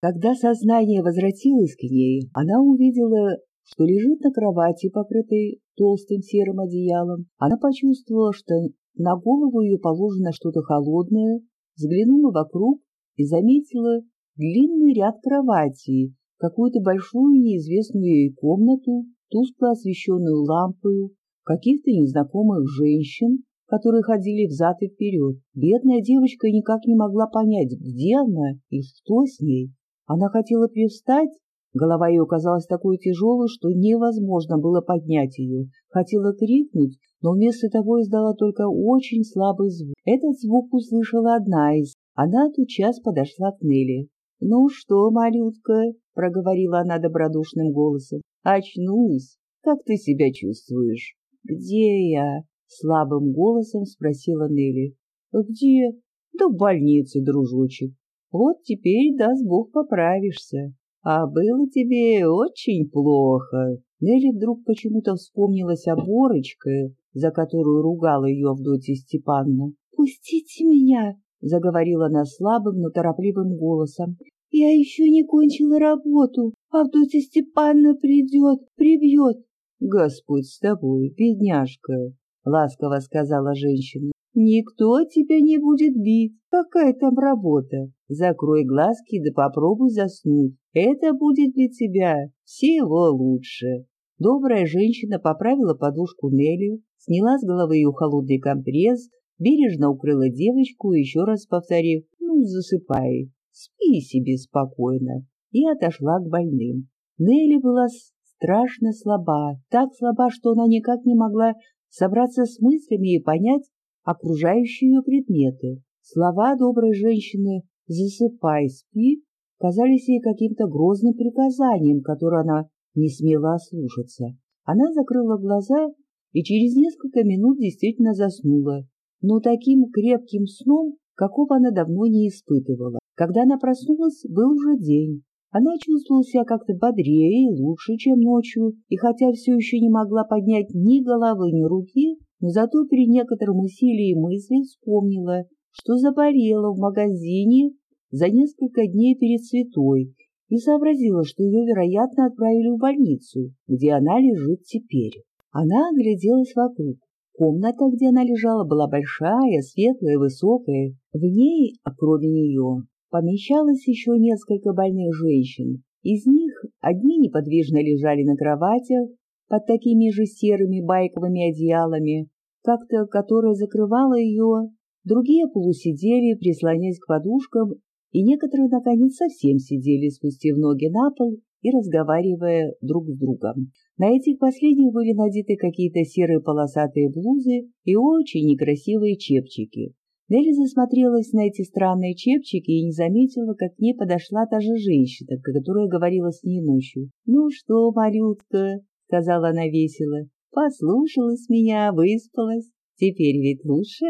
Когда сознание возвратилось к ней, она увидела, что лежит на кровати, покрытой толстым серым одеялом. Она почувствовала, что на голову ее положено что-то холодное, взглянула вокруг и заметила длинный ряд кроватей, какую-то большую неизвестную ей комнату, тускло освещенную лампою, каких-то незнакомых женщин, которые ходили взад и вперед. Бедная девочка никак не могла понять, где она и что с ней. Она хотела привстать, голова ее казалась такой тяжелой, что невозможно было поднять ее. Хотела крикнуть, но вместо того издала только очень слабый звук. Этот звук услышала одна из. Она тутчас подошла к Нелли. «Ну что, малютка?» — проговорила она добродушным голосом. «Очнулась? Как ты себя чувствуешь?» «Где я?» — слабым голосом спросила Нелли. «Где?» «Да в больнице, дружочек. Вот теперь, даст Бог, поправишься. А было тебе очень плохо». Нелли вдруг почему-то вспомнилась о Борочке, за которую ругала ее Авдотья Степановна. «Пустите меня!» — заговорила она слабым, но торопливым голосом. «Я еще не кончила работу. Авдотья Степановна придет, прибьет». «Господь с тобой, бедняжка!» — ласково сказала женщина. «Никто тебя не будет бить. Какая там работа? Закрой глазки да попробуй заснуть. Это будет для тебя всего лучше». Добрая женщина поправила подушку Нелли, сняла с головы ее холодный компресс, бережно укрыла девочку, еще раз повторив «Ну, засыпай, спи себе спокойно», и отошла к больным. Нелли была страшно слаба, так слаба, что она никак не могла собраться с мыслями и понять окружающие ее предметы. Слова доброй женщины «засыпай, спи» казались ей каким-то грозным приказанием, которое она не смела ослушаться. Она закрыла глаза и через несколько минут действительно заснула, но таким крепким сном, какого она давно не испытывала. Когда она проснулась, был уже день. Она чувствовала себя как-то бодрее и лучше, чем ночью, и хотя все еще не могла поднять ни головы, ни руки, но зато при некотором усилии мысли вспомнила, что заболела в магазине за несколько дней перед цветой и сообразила, что ее, вероятно, отправили в больницу, где она лежит теперь. Она огляделась вокруг. Комната, где она лежала, была большая, светлая, высокая. В ней, кроме нее, помещалось еще несколько больных женщин. Из них одни неподвижно лежали на кроватях под такими же серыми байковыми одеялами, как-то которая закрывала ее, другие полусидели, прислонясь к подушкам, и некоторые, наконец, совсем сидели, спустив ноги на пол и разговаривая друг с другом. На этих последних были надеты какие-то серые полосатые блузы и очень некрасивые чепчики. Нелли засмотрелась на эти странные чепчики и не заметила, как к ней подошла та же женщина, которая говорила с ней ночью. «Ну что, малютка?» — сказала она весело. «Послушалась меня, выспалась. Теперь ведь лучше,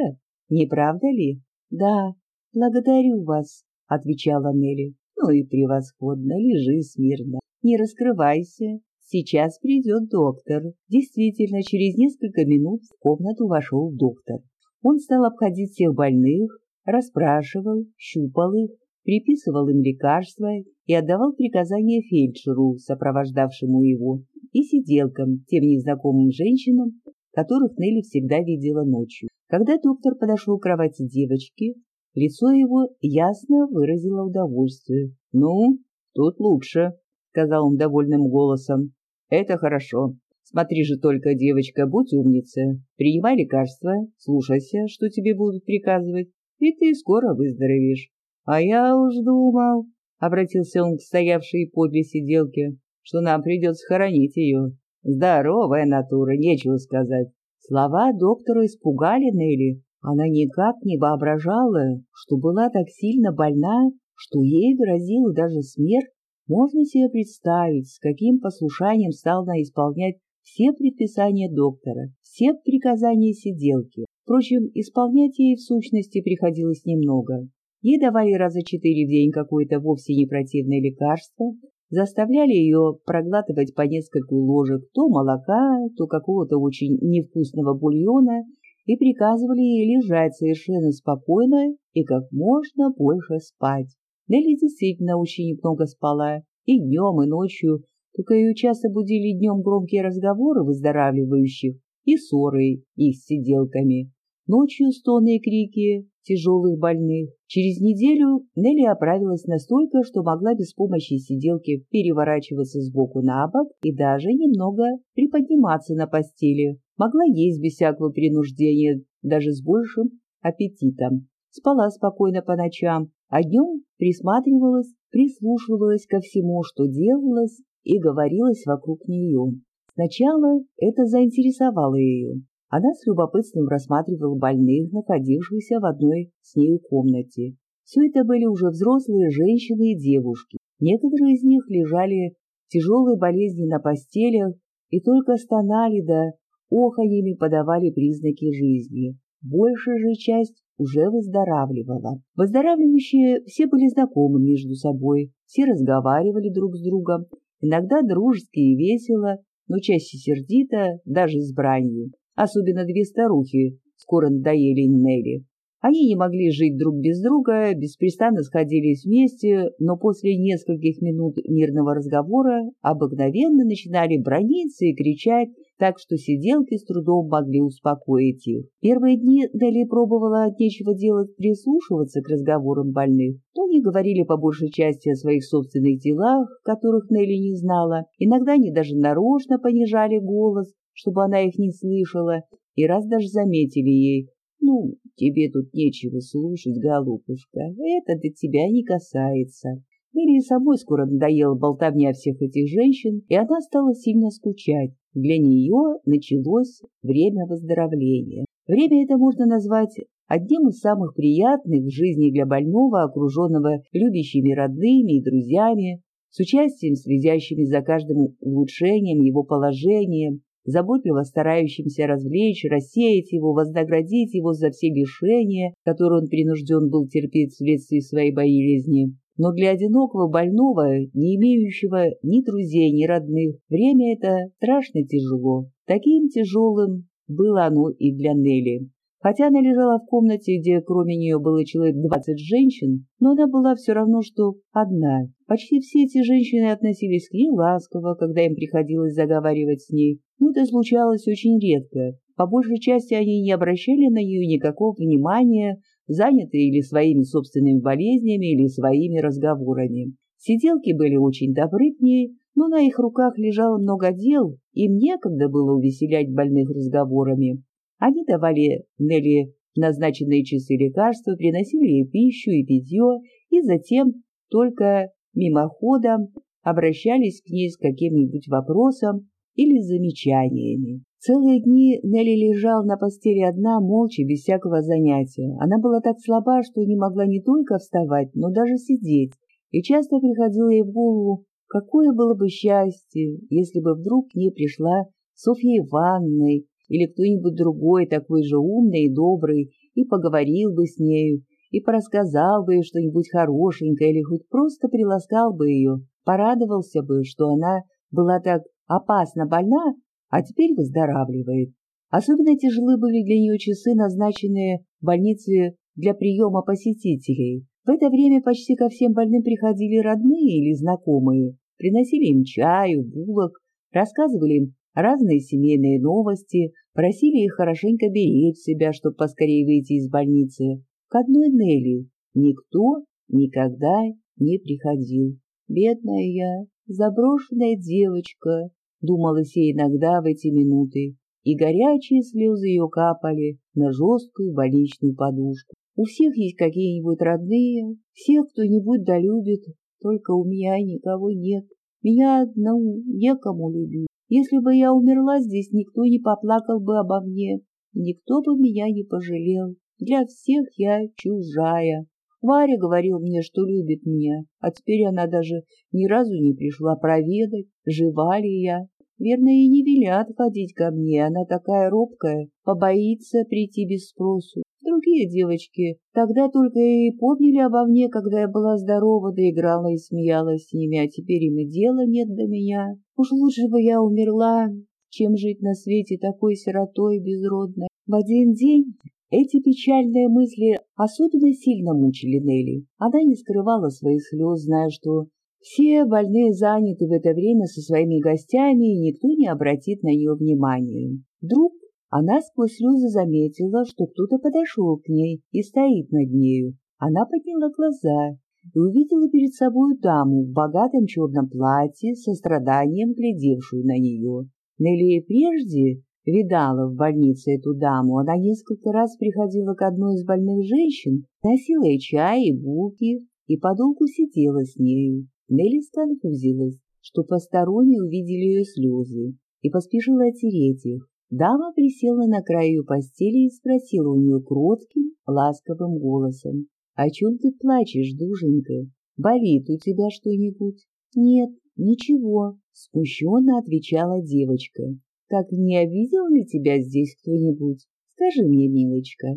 не правда ли?» «Да, благодарю вас», — отвечала Нелли. «Ну и превосходно, лежи смирно, не раскрывайся, Сейчас придет доктор. Действительно, через несколько минут в комнату вошел доктор. Он стал обходить всех больных, расспрашивал, щупал их, приписывал им лекарства и отдавал приказания фельдшеру, сопровождавшему его, и сиделкам, тем незнакомым женщинам, которых Нелли всегда видела ночью. Когда доктор подошел к кровати девочки, лицо его ясно выразило удовольствие. «Ну, тут лучше», — сказал он довольным голосом. Это хорошо. Смотри же только, девочка, будь умница. Принимай лекарства, слушайся, что тебе будут приказывать, и ты скоро выздоровеешь. А я уж думал, — обратился он к стоявшей подле сиделке, — что нам придется хоронить ее. Здоровая натура, нечего сказать. Слова доктора испугали Нелли. Она никак не воображала, что была так сильно больна, что ей грозила даже смерть можно себе представить, с каким послушанием стал она исполнять все предписания доктора, все приказания сиделки. Впрочем, исполнять ей в сущности приходилось немного. Ей давали раза четыре в день какое-то вовсе не противное лекарство, заставляли ее проглатывать по нескольку ложек то молока, то какого-то очень невкусного бульона и приказывали ей лежать совершенно спокойно и как можно больше спать. Нелли действительно очень много спала, и днем, и ночью, только ее часто будили днем громкие разговоры выздоравливающих и ссоры их с сиделками. Ночью стоны и крики тяжелых больных. Через неделю Нелли оправилась настолько, что могла без помощи сиделки переворачиваться с боку на бок и даже немного приподниматься на постели. Могла есть без всякого принуждения, даже с большим аппетитом. Спала спокойно по ночам, а днем присматривалась, прислушивалась ко всему, что делалось и говорилось вокруг нее. Сначала это заинтересовало ее. Она с любопытством рассматривала больных, находившихся в одной с нею комнате. Все это были уже взрослые женщины и девушки. Некоторые из них лежали тяжелой болезни на постелях и только стонали да оханьями подавали признаки жизни. Большая же часть уже выздоравливала. Выздоравливающие все были знакомы между собой, все разговаривали друг с другом, иногда дружески и весело, но чаще сердито, даже с бранью особенно две старухи, скоро надоели Нелли. Они не могли жить друг без друга, беспрестанно сходились вместе, но после нескольких минут мирного разговора обыкновенно начинали брониться и кричать, так что сиделки с трудом могли успокоить их. Первые дни Нелли пробовала от нечего делать прислушиваться к разговорам больных, но они говорили по большей части о своих собственных делах, которых Нелли не знала. Иногда они даже нарочно понижали голос, чтобы она их не слышала, и раз даже заметили ей, «Ну, тебе тут нечего слушать, голубушка, это до тебя не касается». Лилии самой скоро надоела болтовня всех этих женщин, и она стала сильно скучать. Для нее началось время выздоровления. Время это можно назвать одним из самых приятных в жизни для больного, окруженного любящими родными и друзьями, с участием, следящими за каждым улучшением его положения, заботливо старающимся развлечь, рассеять его, вознаградить его за все лишения, которые он принужден был терпеть вследствие своей болезни. Но для одинокого больного, не имеющего ни друзей, ни родных, время это страшно тяжело. Таким тяжелым было оно и для Нелли. Хотя она лежала в комнате, где кроме нее было человек двадцать женщин, но она была все равно, что одна. Почти все эти женщины относились к ней ласково, когда им приходилось заговаривать с ней, но это случалось очень редко. По большей части они не обращали на нее никакого внимания, занятые или своими собственными болезнями, или своими разговорами. Сиделки были очень добры к ней, но на их руках лежало много дел, им некогда было увеселять больных разговорами. Они давали Нелли назначенные часы лекарства, приносили ей пищу и питье, и затем только мимоходом обращались к ней с каким-нибудь вопросом или замечаниями. Целые дни Нелли лежала на постели одна, молча, без всякого занятия. Она была так слаба, что не могла не только вставать, но даже сидеть. И часто приходило ей в голову, какое было бы счастье, если бы вдруг к ней пришла Софья Ивановна или кто-нибудь другой, такой же умный и добрый, и поговорил бы с нею, и порассказал бы ей что-нибудь хорошенькое, или хоть просто приласкал бы ее, порадовался бы, что она была так опасно больна, а теперь выздоравливает. Особенно тяжелы были для нее часы, назначенные в больнице для приема посетителей. В это время почти ко всем больным приходили родные или знакомые, приносили им чаю, булок, рассказывали им разные семейные новости, просили их хорошенько беречь себя, чтобы поскорее выйти из больницы. К одной Нелли никто никогда не приходил. Бедная я, заброшенная девочка, думалось ей иногда в эти минуты, и горячие слезы ее капали на жесткую больничную подушку. У всех есть какие-нибудь родные, всех кто-нибудь долюбит, только у меня никого нет. Меня одну некому любить. Если бы я умерла здесь, никто не поплакал бы обо мне, никто бы меня не пожалел. Для всех я чужая. Варя говорил мне, что любит меня, а теперь она даже ни разу не пришла проведать, жива ли я. Верно, и не велят ходить ко мне, она такая робкая, побоится прийти без спросу. Другие девочки тогда только и помнили обо мне, когда я была здорова, да играла и смеялась с ними, а теперь им и дела нет до меня. Уж лучше бы я умерла, чем жить на свете такой сиротой безродной. В один день Эти печальные мысли особенно сильно мучили Нелли. Она не скрывала своих слез, зная, что все больные заняты в это время со своими гостями, и никто не обратит на нее внимания. Вдруг она сквозь слезы заметила, что кто-то подошел к ней и стоит над нею. Она подняла глаза и увидела перед собой даму в богатом черном платье, со страданием глядевшую на нее. Нелли прежде видала в больнице эту даму. Она несколько раз приходила к одной из больных женщин, носила ей чай и булки и подолгу сидела с нею. Нелли сконфузилась, что посторонние увидели ее слезы, и поспешила оттереть их. Дама присела на краю постели и спросила у нее кротким, ласковым голосом. «О чем ты плачешь, душенька? Болит у тебя что-нибудь?» «Нет, ничего», — смущенно отвечала девочка. «Так не обидел ли тебя здесь кто-нибудь? Скажи мне, милочка,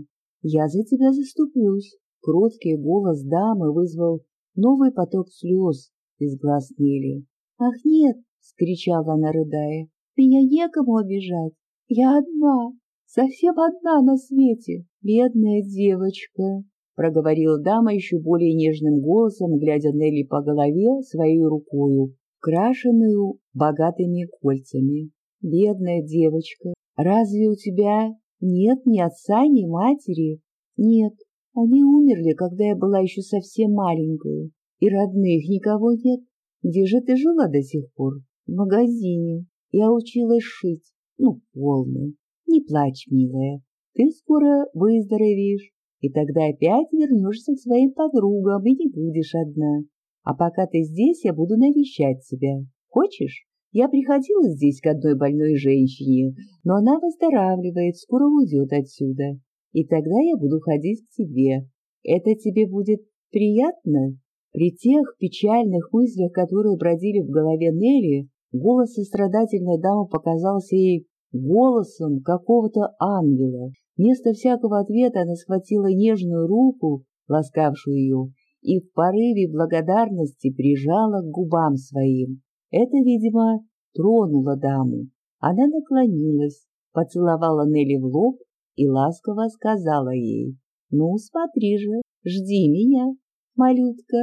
я за тебя заступлюсь». Кроткий голос дамы вызвал новый поток слез из глаз Нелли. «Ах, нет!» — скричала она, рыдая. «Меня некому обижать. Я одна, совсем одна на свете. Бедная девочка!» — проговорила дама еще более нежным голосом, глядя Нелли по голове своей рукою, крашенную богатыми кольцами. «Бедная девочка, разве у тебя нет ни отца, ни матери?» «Нет, они умерли, когда я была еще совсем маленькая. И родных никого нет. Где же ты жила до сих пор? В магазине. Я училась шить. Ну, полно. Не плачь, милая. Ты скоро выздоровеешь, и тогда опять вернешься к своим подругам и не будешь одна. А пока ты здесь, я буду навещать тебя. Хочешь? Я приходила здесь к одной больной женщине, но она выздоравливает, скоро уйдет отсюда. И тогда я буду ходить к тебе. Это тебе будет приятно? При тех печальных мыслях, которые бродили в голове Нелли, голос сострадательной дамы показался ей голосом какого-то ангела. Вместо всякого ответа она схватила нежную руку, ласкавшую ее, и в порыве благодарности прижала к губам своим. Это, видимо, тронуло даму. Она наклонилась, поцеловала Нелли в лоб и ласково сказала ей, «Ну, смотри же, жди меня, малютка».